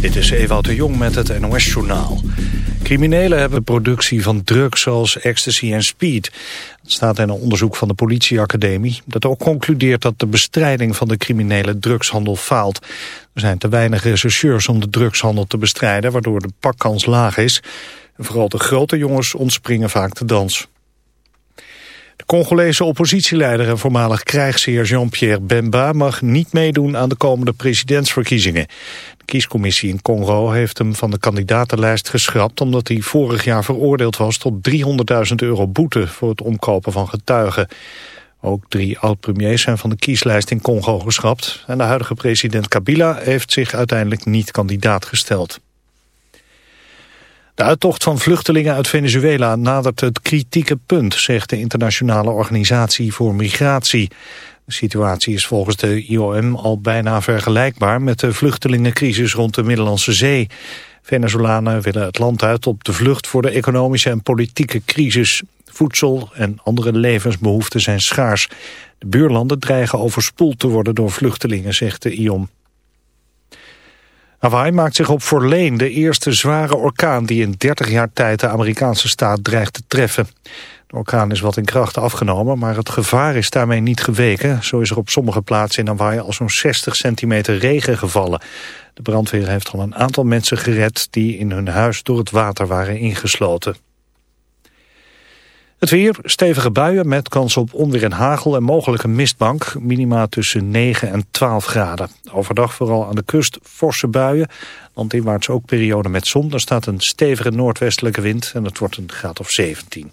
Dit is Ewout de Jong met het NOS-journaal. Criminelen hebben productie van drugs zoals ecstasy en speed. Dat staat in een onderzoek van de politieacademie... dat ook concludeert dat de bestrijding van de criminele drugshandel faalt. Er zijn te weinig rechercheurs om de drugshandel te bestrijden... waardoor de pakkans laag is. En vooral de grote jongens ontspringen vaak de dans. De Congolese oppositieleider en voormalig krijgsheer Jean-Pierre Bemba mag niet meedoen aan de komende presidentsverkiezingen. Kiescommissie in Congo heeft hem van de kandidatenlijst geschrapt omdat hij vorig jaar veroordeeld was tot 300.000 euro boete voor het omkopen van getuigen. Ook drie oud-premiers zijn van de kieslijst in Congo geschrapt en de huidige president Kabila heeft zich uiteindelijk niet kandidaat gesteld. De uittocht van vluchtelingen uit Venezuela nadert het kritieke punt, zegt de Internationale Organisatie voor Migratie. De situatie is volgens de IOM al bijna vergelijkbaar met de vluchtelingencrisis rond de Middellandse Zee. Venezolanen willen het land uit op de vlucht voor de economische en politieke crisis. Voedsel en andere levensbehoeften zijn schaars. De buurlanden dreigen overspoeld te worden door vluchtelingen, zegt de IOM. Hawaii maakt zich op voor Leen, de eerste zware orkaan die in 30 jaar tijd de Amerikaanse staat dreigt te treffen. De orkaan is wat in kracht afgenomen, maar het gevaar is daarmee niet geweken. Zo is er op sommige plaatsen in Hawaii al zo'n 60 centimeter regen gevallen. De brandweer heeft al een aantal mensen gered die in hun huis door het water waren ingesloten. Het weer, stevige buien met kans op onweer en hagel en mogelijke mistbank. Minima tussen 9 en 12 graden. Overdag vooral aan de kust forse buien. Landinwaarts ook periode met zon. Er staat een stevige noordwestelijke wind en het wordt een graad of 17.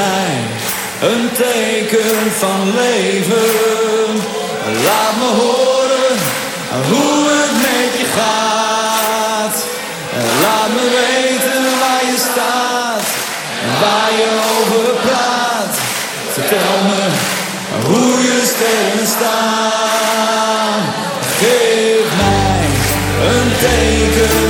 mij een teken van leven. Laat me horen hoe het met je gaat. Laat me weten waar je staat, waar je over praat. Vertel me hoe je sterren staan. Geef mij een teken.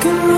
Can and.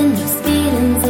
in these feelings.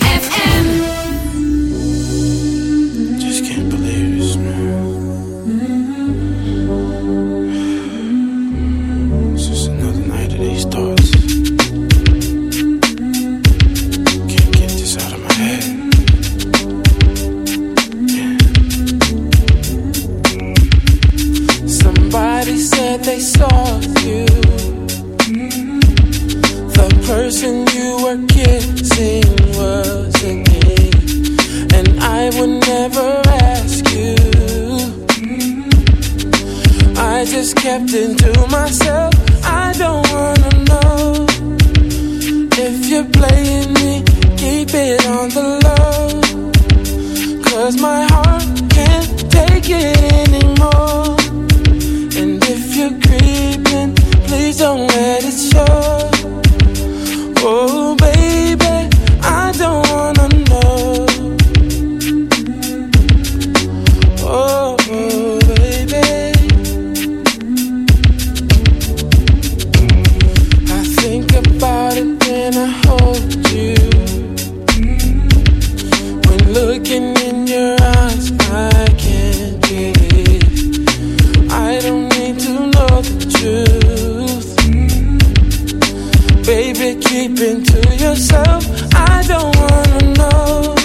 Baby, keep it to yourself. I don't wanna know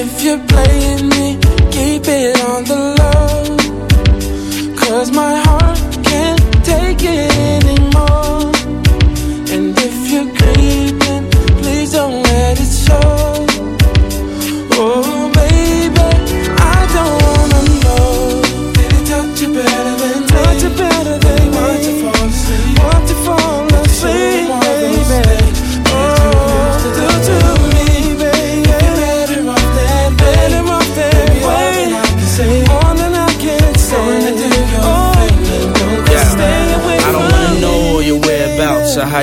if you're playing me. Keep it on the low. Cause my heart can't take it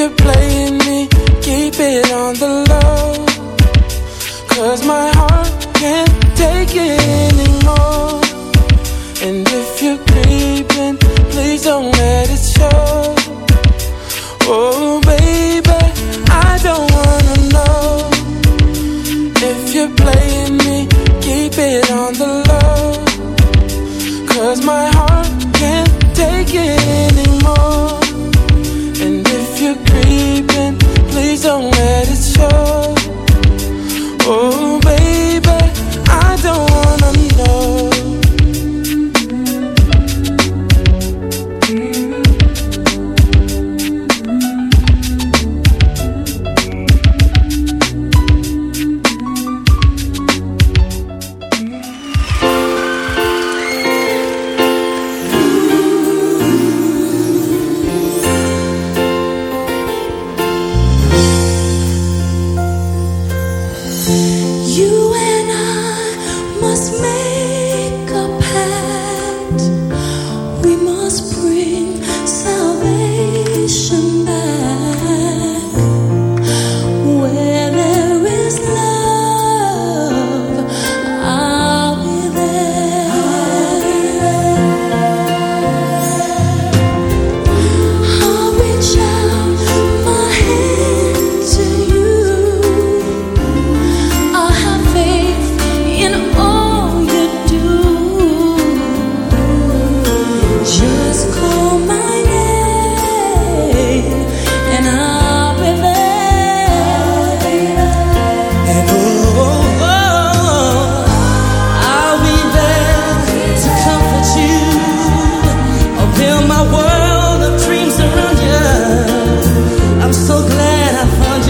You're playing me, keep it on the low. Cause my heart can't take it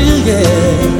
I found you,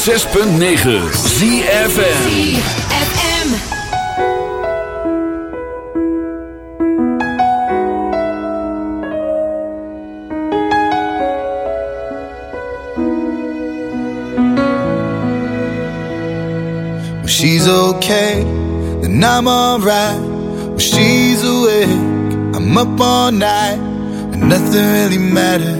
106.9 ZFM. When she's okay, then I'm alright. When she's awake, I'm up all night, and nothing really matters.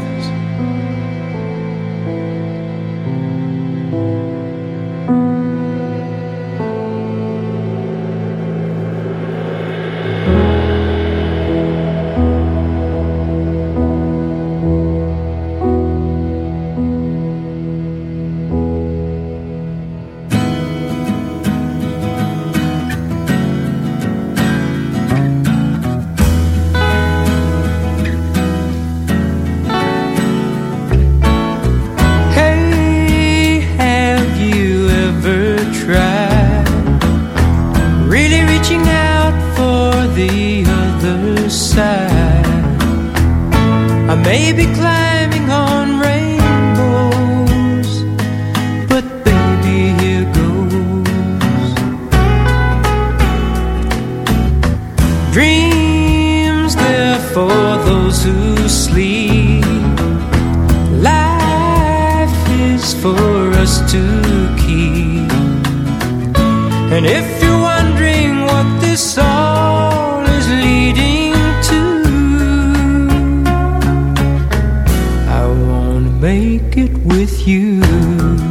With you.